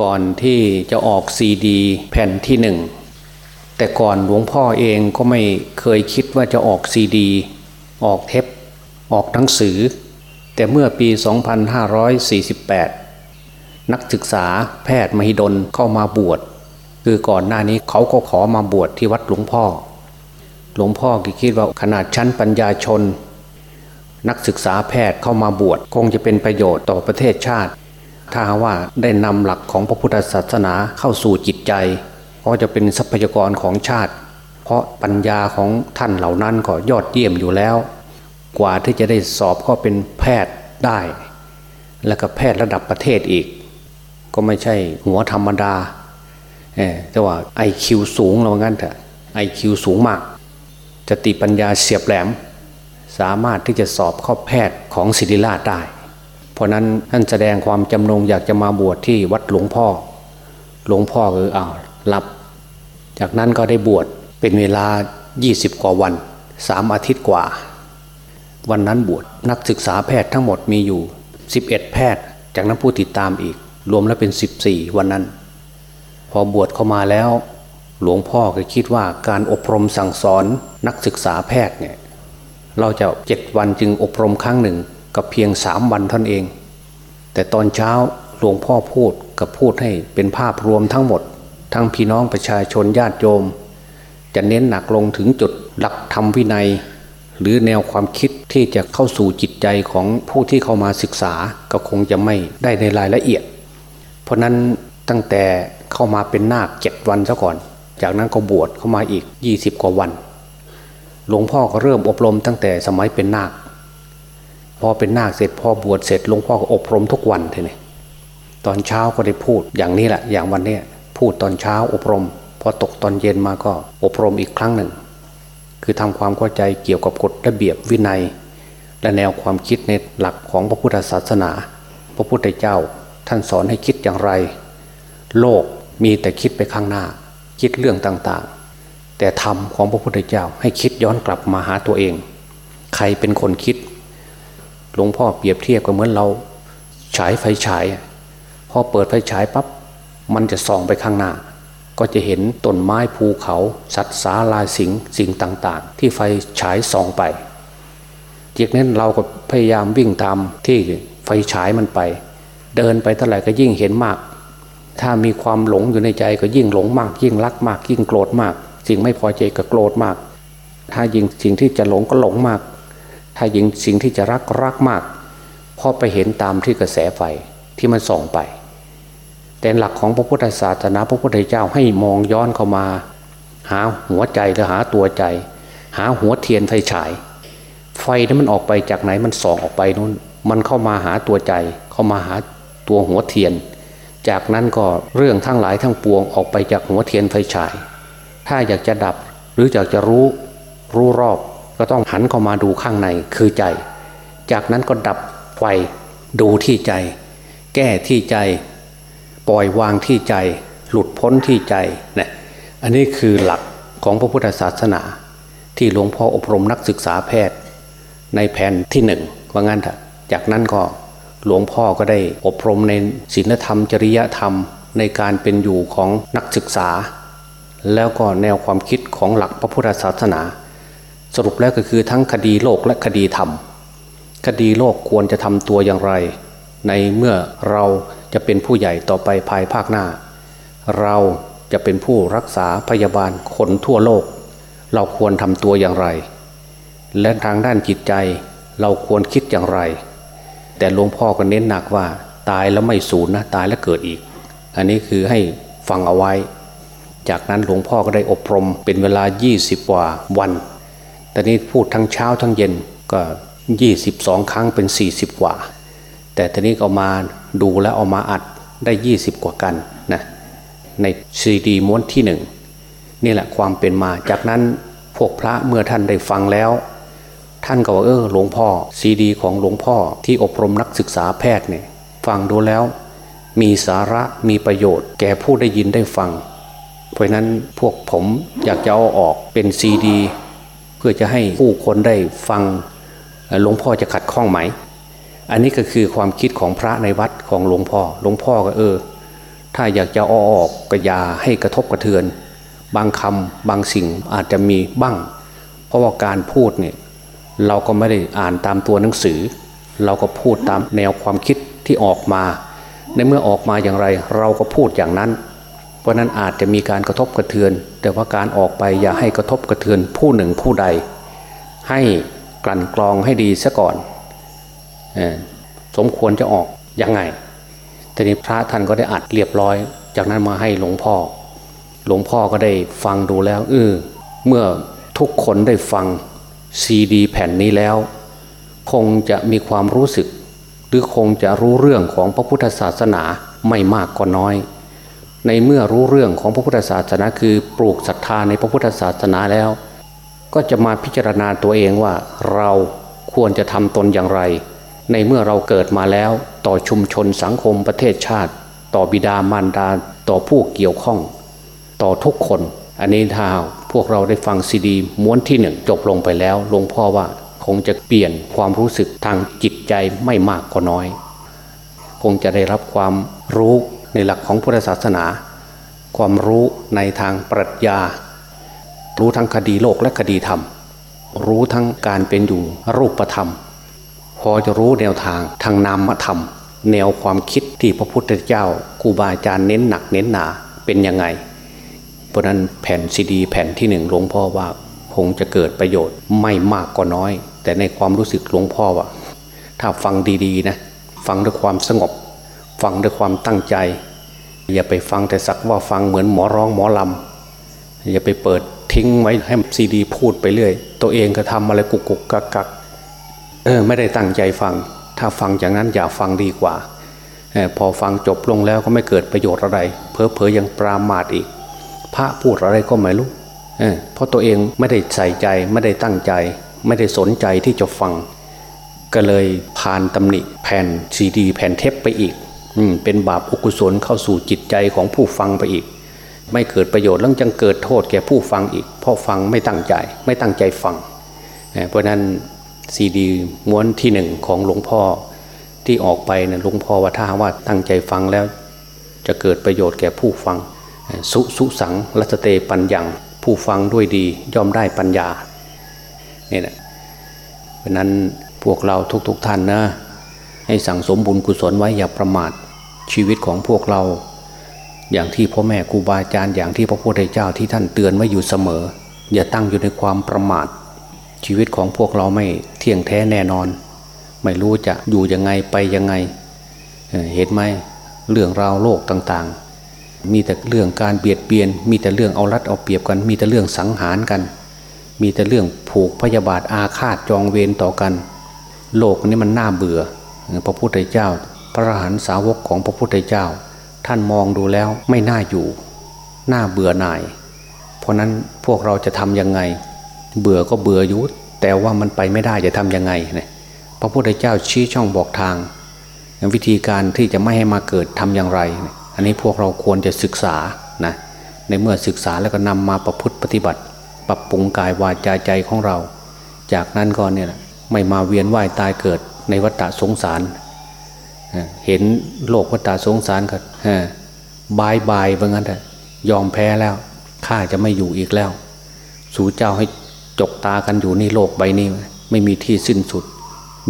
ก่อนที่จะออกซีดีแผ่นที่หนึ่งแต่ก่อนหลวงพ่อเองก็ไม่เคยคิดว่าจะออกซีดี ออกเทปออกหนังสือ แต่เมื่อปี 2548 นักศึกษาแพทย์มหิดลเข้ามาบวช คือก่อนหน้านี้เขาก็ขอมาบวชที่วัดหลวงพ่อ หลวงพ่อก็คิดว่าขนาดชั้นปัญญาชน นักศึกษาแพทย์เข้ามาบวชคงจะเป็นประโยชน์ต่อประเทศชาติ ถ้าว่าได้นำหลักของพระพุทธศาสนาเข้าสู่จิตใจ ก็จะเป็นทรัพยากรของชาติ เพราะปัญญาของท่านเหล่านั้นก็ยอดเยี่ยมอยู่แล้ว กว่าที่จะได้สอบก็เป็นแพทย์ได้ แล้วก็แพทย์ระดับประเทศอีก ก็ไม่ใช่หัวธรรมดาแต่ว่าไอคิวสูงเรางั้นเถอะไอคิวสูงมากจติปัญญาเสียบแหลม สามารถที่จะสอบข้าแพทย์ของศิริราชได้ เพราะนั้นท่านแสดงความจำนงอยากจะมาบวชที่วัดหลวงพ่อ หลวงพ่อคืออ้าวรับ จากนั้นก็ได้บวชเป็นเวลา 20 กว่าวันสามอาทิตย์กว่า วันนั้นบวชนักศึกษาแพทย์ทั้งหมดมีอยู่ 11 แพทย์ จากนั้นผู้ติดตามอีก รวมแล้วเป็น 14 วันนั้น พอบวชเข้ามาแล้ว หลวงพ่อก็คิดว่าการอบรมสั่งสอนนักศึกษาแพทย์เนี่ยเราจะเจ็ดวันจึงอบรมครั้งหนึ่ง กับเพียงสามวันท่านเอง แต่ตอนเช้าหลวงพ่อพูดกับพูดให้เป็นภาพรวมทั้งหมด ทั้งพี่น้องประชาชนญาติโยม จะเน้นหนักลงถึงจุดหลักธรรมวินัย หรือแนวความคิดที่จะเข้าสู่จิตใจของผู้ที่เข้ามาศึกษาก็คงจะไม่ได้ในรายละเอียด เพราะนั้นตั้งแต่เข้ามาเป็นนาคเจ็ดวันซะก่อน จากนั้นก็บวชเข้ามาอีกยี่สิบกว่าวัน หลวงพ่อก็เริ่มอบรมตั้งแต่สมัยเป็นนาค พอเป็นนาคเสร็จพอบวชเสร็จหลวงพ่อก็อบรมทุกวันทีนี้ตอนเช้าก็ได้พูดอย่างนี้แหละ อย่างวันนี้พูดตอนเช้าอบรม พอตกตอนเย็นมาก็อบรมอีกครั้งหนึ่ง คือทำความเข้าใจเกี่ยวกับกฎระเบียบวินัย และแนวความคิดในหลักของพระพุทธศาสนา พระพุทธเจ้าท่านสอนให้คิดอย่างไร โลกมีแต่คิดไปข้างหน้า คิดเรื่องต่างๆ แต่ธรรมของพระพุทธเจ้าให้คิดย้อนกลับมาหาตัวเอง ใครเป็นคนคิด หลวงพ่อเปรียบเทียบกับเหมือนเราฉายไฟฉายพอเปิดไฟฉายปับ๊บมันจะส่องไปข้างหน้า ก็จะเห็นต้นไม้ภูเขา สัตว์สาลาสิงสิ่งต่าง ๆ ที่ไฟฉายส่องไปจากนั้นเราก็พยายามวิ่งตามที่ไฟฉายมันไป เดินไปเท่าไหร่ก็ยิ่งเห็นมาก ถ้ามีความหลงอยู่ในใจก็ยิ่งหลงมาก ยิ่งรักมาก ยิ่งโกรธมาก สิ่งไม่พอใจก็โกรธมาก ถ้ายิ่งสิ่งที่จะหลงก็หลงมาก ถ้ายิงสิ่งที่จะรักรักมากพอไปเห็นตามที่กระแสไฟที่มันส่องไป แต่หลักของพระพุทธศาสนาพระพุทธเจ้าให้มองย้อนเข้ามา หาหัวใจหรือหาตัวใจ หาหัวเทียนไฟฉาย ไฟนั้นมันออกไปจากไหนมันส่องออกไปนู้น มันเข้ามาหาตัวใจ เข้ามาหาตัวหัวเทียน จากนั้นก็เรื่องทั้งหลายทั้งปวงออกไปจากหัวเทียนไฟฉาย ถ้าอยากจะดับหรืออยากจะรู้รู้รอบ ก็ต้องหันเข้ามาดูข้างในคือใจ จากนั้นก็ดับไฟดูที่ใจ แก้ที่ใจ ปล่อยวางที่ใจ หลุดพ้นที่ใจนะอันนี้คือหลักของพระพุทธศาสนา ที่หลวงพ่ออบรมนักศึกษาแพทย์ ในแผ่นที่หนึ่งว่างั้นเถอะจากนั้นก็หลวงพ่อก็ได้อบรมในศีลธรรมจริยธรรมในการเป็นอยู่ของนักศึกษา แล้วก็แนวความคิดของหลักพระพุทธศาสนา สรุปแล้วก็คือทั้งคดีโลกและคดีธรรม คดีโลกควรจะทำตัวอย่างไร ในเมื่อเราจะเป็นผู้ใหญ่ต่อไปภายภาคหน้า เราจะเป็นผู้รักษาพยาบาลคนทั่วโลก เราควรทำตัวอย่างไร และทางด้านจิตใจเราควรคิดอย่างไร แต่หลวงพ่อก็เน้นหนักว่าตายแล้วไม่สูญนะตายแล้วเกิดอีก อันนี้คือให้ฟังเอาไว้ จากนั้นหลวงพ่อก็ได้อบรมเป็นเวลา 20กว่าวัน แต่นี้พูดทั้งเช้าทั้งเย็นก็22ครั้งเป็น40กว่า แต่ทีนี้เอามาดูแล้วเอามาอัดได้20กว่ากันนะในซีดีม้วนที่หนึ่งนี่แหละความเป็นมา จากนั้นพวกพระเมื่อท่านได้ฟังแล้ว ท่านก็ว่าเออหลวงพ่อซีดีของหลวงพ่อที่อบรมนักศึกษาแพทย์เนี่ยฟังดูแล้ว มีสาระมีประโยชน์ แก่ผู้ได้ยินได้ฟัง เพราะนั้นพวกผมอยากจะเอาออกเป็นซีดี พื่อจะให้ผู้คนได้ฟังหลวงพ่อจะขัดข้องไหม อันนี้ก็คือความคิดของพระในวัดของหลวงพ่อ หลวงพ่อก็เออ ถ้าอยากจะอออกก็อย่าให้กระทบกระเทือน บางคำบางสิ่งอาจจะมีบ้าง เพราะว่าการพูดเนี่ยเราก็ไม่ได้อ่านตามตัวหนังสือ เราก็พูดตามแนวความคิดที่ออกมา ในเมื่อออกมาอย่างไร เราก็พูดอย่างนั้น ราะนั้นอาจจะมีการกระทบกระเทือน แต่ว่าการออกไปอย่าให้กระทบกระเทือนผู้หนึ่งผู้ใด ให้กลั่นกรองให้ดีซะก่อนสมควรจะออกยังไงทีนี้พระท่านก็ได้อัดเรียบร้อย จากนั้นมาให้หลวงพ่อ หลวงพ่อก็ได้ฟังดูแล้วเออเมื่อทุกคนได้ฟังซีดีแผ่นนี้แล้ว คงจะมีความรู้สึก หรือคงจะรู้เรื่องของพระพุทธศาสนาไม่มากก็น้อย ในเมื่อรู้เรื่องของพระพุทธศาสนาคือปลูกศรัทธาในพระพุทธศาสนาแล้ว ก็จะมาพิจารณาตัวเองว่าเราควรจะทำตนอย่างไร ในเมื่อเราเกิดมาแล้วต่อชุมชนสังคมประเทศชาติ ต่อบิดามารดาต่อผู้เกี่ยวข้อง ต่อทุกคน อันนี้ถ้าพวกเราได้ฟังซีดีม้วนที่หนึ่งจบลงไปแล้วหลวงพ่อว่าคงจะเปลี่ยนความรู้สึกทางจิตใจไม่มากก็น้อย คงจะได้รับความรู้ ในหลักของพุทธศาสนา ความรู้ในทางปรัชญา รู้ทั้งคดีโลกและคดีธรรม รู้ทั้งการเป็นอยู่รูปธรรม พอจะรู้แนวทางทางนามธรรม แนวความคิดที่พระพุทธเจ้าครูบาอาจารย์เน้นหนักเน้นหนาเป็นยังไง เพราะนั้นแผ่นซีดี แผ่นที่หนึ่งหลวงพ่อว่าคงจะเกิดประโยชน์ไม่มากก็น้อย แต่ในความรู้สึกหลวงพ่อว่า ถ้าฟังดีๆนะ ฟังด้วยความสงบ ฟังด้วยความตั้งใจ อย่าไปฟังแต่สักว่าฟังเหมือนหมอร้องหมอลำอย่าไปเปิดทิ้งไว้ให้ซีดีพูดไปเรื่อย ตัวเองก็ทำอะไรกุกกุกกักกักเออไม่ได้ตั้งใจฟัง ถ้าฟังอย่างนั้นอย่าฟังดีกว่าออพอฟังจบลงแล้วก็ไม่เกิดประโยชน์อะไร เพอเพอยังปรามาทอีก พระพูดอะไรก็ไม่รู้เออเพราะตัวเองไม่ได้ใส่ใจไม่ได้ตั้งใจ ไม่ได้สนใจที่จะฟัง ก็เลยผ่านตำหนิแผ่นซีดี แผ่นเทปไปอีก เป็นบาปอกุศลเข้าสู่จิตใจของผู้ฟังไปอีก ไม่เกิดประโยชน์แล้วจังเกิดโทษแก่ผู้ฟังอีก เพราะฟังไม่ตั้งใจ ไม่ตั้งใจฟัง เพราะนั้นซีดีม้วนที่หนึ่งของหลวงพ่อที่ออกไปนะหลวงพ่อว่าถ้าว่าตั้งใจฟังแล้ว จะเกิดประโยชน์แก่ผู้ฟัง สุสุสังรัตเตปัญญังผู้ฟังด้วยดีย่อมได้ปัญญาเนี่ยนะเพราะนั้นพวกเราทุกๆทท่านนะให้สั่งสมบุญกุศลไว้อย่าประมาท ชีวิตของพวกเรา อย่างที่พ่อแม่ครูบาอาจารย์อย่างที่พระพุทธเจ้าที่ท่านเตือนไว้อยู่เสมอ อย่าตั้งอยู่ในความประมาท ชีวิตของพวกเราไม่เที่ยงแท้แน่นอน ไม่รู้จะอยู่ยังไงไปยังไง เห็นไหมเรื่องราวโลกต่างๆ มีแต่เรื่องการเบียดเบียน มีแต่เรื่องเอารัดเอาเปรียบกัน มีแต่เรื่องสังหารกัน มีแต่เรื่องผูกพยาบาทอาฆาตจองเวรต่อกัน โลกนี้มันน่าเบื่อ พระพุทธเจ้า พระหันสาวกของพระพุทธเจ้า ท่านมองดูแล้วไม่น่าอยู่น่าเบื่อหน่าย เพราะนั้นพวกเราจะทำยังไง เบื่อก็เบื่อยุแต่ว่ามันไปไม่ได้จะทำยังไงเนี่ยพระพุทธเจ้าชี้ช่องบอกทาง วิธีการที่จะไม่ให้มาเกิดทำอย่างไร อันนี้พวกเราควรจะศึกษานะในเมื่อศึกษาแล้วก็นำมาประพฤติปฏิบัติ ปรับปรุงกายวาจาใจของเรา จากนั้นก็เนี่ยไม่มาเวียนว่ายตายเกิดในวัฏสงสาร เห็นโลกวัฏสงสารก็บายบายว่างั้นแต่ยอมแพ้แล้วข้าจะไม่อยู่อีกแล้ว สู่เจ้าให้จกตากันอยู่ในโลกใบนี้ ไม่มีที่สิ้นสุด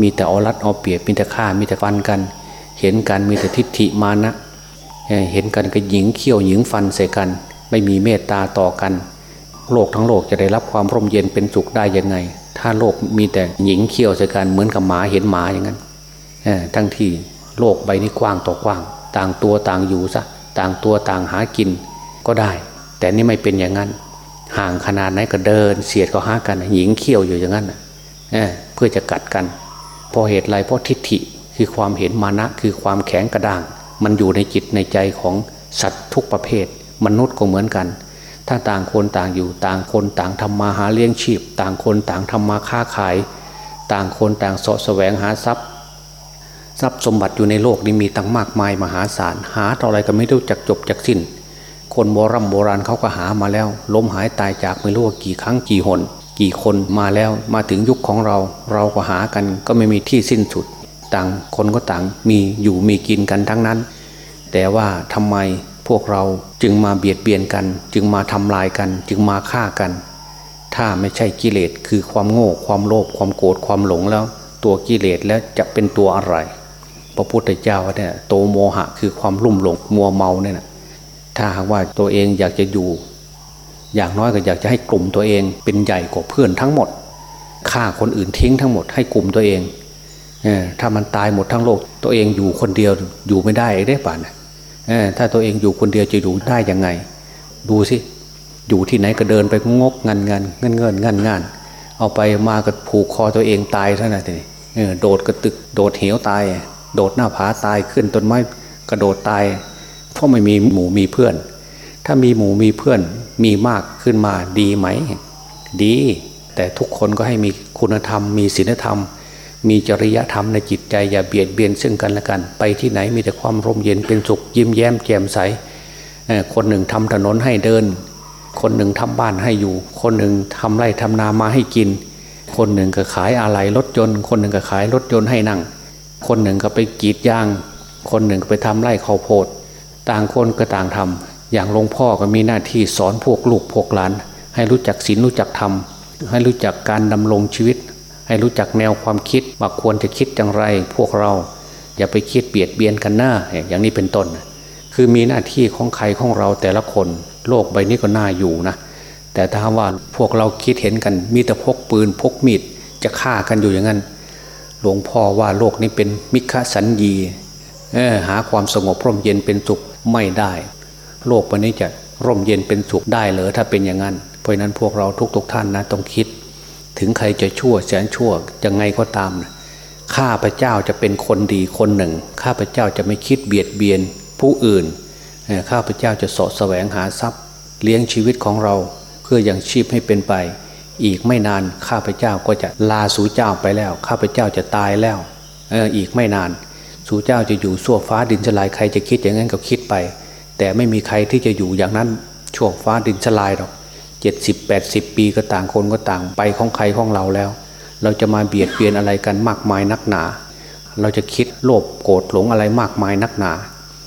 มีแต่อรัดเอาเปรียบมีแต่ฆ่ามีแต่ฟันกัน เห็นกันมีแต่ทิฏฐิมานะเห็นกันก็หญิงเขี้ยวหญิงฟันใส่กัน ไม่มีเมตตาต่อกัน โลกทั้งโลกจะได้รับความร่มเย็นเป็นสุขได้ยังไง ถ้าโลกมีแต่หญิงเขี้ยวใส่กันเหมือนกับหมาเห็นหมาอย่างนั้นทั้งที่ โลกใบนี้กว้างต่อกว้าง ต่างตัวต่างอยู่ซะต่างตัวต่างหากินก็ได้ แต่นี่ไม่เป็นอย่างนั้น ห่างขนาดไหนก็เดิน เสียดก็หากัน หญิงเขี้ยวอยู่อย่างนั้นเเพื่อจะกัดกันเพราะเหตุไรเพราะทิฏฐิคือความเห็นมานะคือความแข็งกระด้าง มันอยู่ในจิตในใจของสัตว์ทุกประเภท มนุษย์ก็เหมือนกัน ถ้าต่างคนต่างอยู่ต่างคนต่างทำมาหาเลี้ยงชีพ ต่างคนต่างทำมาค้าขาย ต่างคนต่างสาะแสวงหาทรัพย์ ทรัพย์สมบัติอยู่ในโลกนี้มีตั้งมากมายมหาศาลหาเท่าไรก็ไม่รู้จักจบจักสิ้น คนโบรโบราณเขาก็หามาแล้วล้มหายตายจากไม่รู้ว่ากี่ครั้งกี่หน กี่คนมาแล้วมาถึงยุคของเรา เราก็หากันก็ไม่มีที่สิ้นสุด ต่างคนก็ต่างมีอยู่มีกินกันทั้งนั้น แต่ว่าทำไมพวกเราจึงมาเบียดเบียนกัน จึงมาทำลายกัน จึงมาฆ่ากัน ถ้าไม่ใช่กิเลสคือความโง่ความโลภความโกรธความหลงแล้ว ตัวกิเลสแล้วจะเป็นตัวอะไร พระพุทธเจ้าเนี่ยโตโมหะคือความลุ่มหลงมัวเมาเนี่ยนะถ้าหากว่าตัวเองอยากจะอยู่ อย่างน้อยก็อยากจะให้กลุ่มตัวเองเป็นใหญ่กว่าเพื่อนทั้งหมดฆ่าคนอื่นทิ้งทั้งหมดให้กลุ่มตัวเองเออถ้ามันตายหมดทั้งโลก ตัวเองอยู่คนเดียวอยู่ไม่ได้ได้ป่ะนะเออถ้าตัวเองอยู่คนเดียวจะอยู่ได้ยังไง ดูสิอยู่ที่ไหนก็เดินไปงกงันงันเงินเงินงันงันเอาไปมาก็ผูกคอตัวเองตายเท่านั้นเองโดดกระตึกโดดเหวตาย โดดหน้าผาตายขึ้นต้นไม้กระโดดตาย เพราะไม่มีหมู่มีเพื่อน ถ้ามีหมู่มีเพื่อนมีมากขึ้นมาดีไหม ดี แต่ทุกคนก็ให้มีคุณธรรม มีศีลธรรม มีจริยธรรมในจิตใจอย่าเบียดเบียนซึ่งกันและกัน ไปที่ไหนมีแต่ความร่มเย็นเป็นสุขยิ้มแย้มแจ่มใสคนหนึ่งทำถนนให้เดิน คนหนึ่งทำบ้านให้อยู่ คนหนึ่งทำไร่ทำนามาให้กิน คนหนึ่งก็ขายอะไหล่รถยนต์ คนหนึ่งก็ขายรถยนต์ให้นั่ง คนหนึ่งก็ไปกรีดยาง คนหนึ่งก็ไปทำไร่ข้าวโพด ต่างคนก็ต่างทำอย่างหลวงพ่อก็มีหน้าที่สอนพวกลูกพวกหลาน ให้รู้จักศีลรู้จักธรรม ให้รู้จักการดำรงชีวิต ให้รู้จักแนวความคิดว่าควรจะคิดอย่างไร พวกเราอย่าไปคิดเบียดเบียนกันหน้าอย่างนี้เป็นต้น คือมีหน้าที่ของใครของเราแต่ละคนโลกใบนี้ก็น่าอยู่นะ แต่ถ้าว่าพวกเราคิดเห็นกันมีแต่พกปืนพกมีดจะฆ่ากันอยู่อย่างนั้น หลวงพ่อว่าโลกนี้เป็นมิฆสัญญีหาความสงบร่มเย็นเป็นสุขไม่ได้ โลกใบนี้จะร่มเย็นเป็นสุขได้เหรอถ้าเป็นอย่างนั้น เพราะนั้นพวกเราทุกๆทท่านนะต้องคิด ถึงใครจะชั่วแสนชั่วยังไงก็ตามนะข้าพระเจ้าจะเป็นคนดีคนหนึ่ง ข้าพระเจ้าจะไม่คิดเบียดเบียนผู้อื่น ข้าพระเจ้าจะสาะแสวงหาทรัพย์ เลี้ยงชีวิตของเราเพื่อยังชีพให้เป็นไป อีกไม่นานข้าพเจ้าก็จะลาสู่เจ้าไปแล้ว ข้าพเจ้าจะตายแล้วเอออีกไม่นาน สู่เจ้าจะอยู่สั่วฟ้าดินสลายใครจะคิดอย่างนั้นก็คิดไป แต่ไม่มีใครที่จะอยู่อย่างนั้นช่วงฟ้าดินสลายหรอกเจ็ดสิบแปดสิบปีก็ต่างคนก็ต่างไปของใครของเราแล้ว เราจะมาเบียดเบียนอะไรกันมากมายนักหนา เราจะคิดโลภโกรธหลงอะไรมากมายนักหนา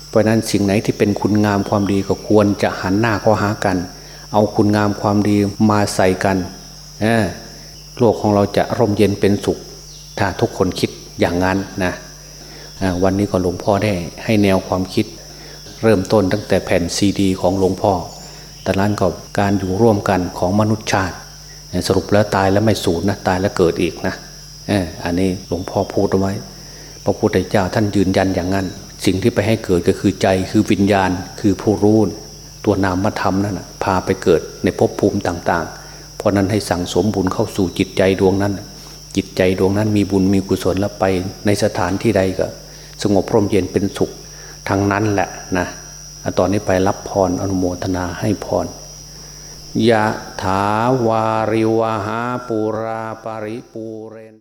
เพราะนั้นสิ่งไหนที่เป็นคุณงามความดีก็ควรจะหันหน้าเข้าหากัน เอาคุณงามความดีมาใส่กัน โลกของเราจะร่มเย็นเป็นสุข ถ้าทุกคนคิดอย่างนั้นนะวันนี้ก็หลวงพ่อได้ให้แนวความคิด เริ่มต้นตั้งแต่แผ่นซีดี ของหลวงพ่อแต่นั้นก็การอยู่ร่วมกันของมนุษยชาติ สรุปแล้วตายแล้วไม่สูญนะตายแล้วเกิดอีกนะอออันนี้หลวงพ่อพูดเอาไว้พระพุทธเจ้าท่านยืนยันอย่างนั้น สิ่งที่ไปให้เกิดก็คือใจคือวิญญาณคือผู้รู้ตัวนามธรรมนั่นนะพาไปเกิดในภพภูมิต่างๆ เพราะนั้นให้สั่งสมบุญเข้าสู่จิตใจดวงนั้น จิตใจดวงนั้นมีบุญมีกุศลแล้วไปในสถานที่ใดก็ สงบพร่มเย็นเป็นสุขทางนั้นแหละนะตอนนี้ไปรับพรอนุโมทนาให้พรยะถาวาริวหาปุราปริปูเรน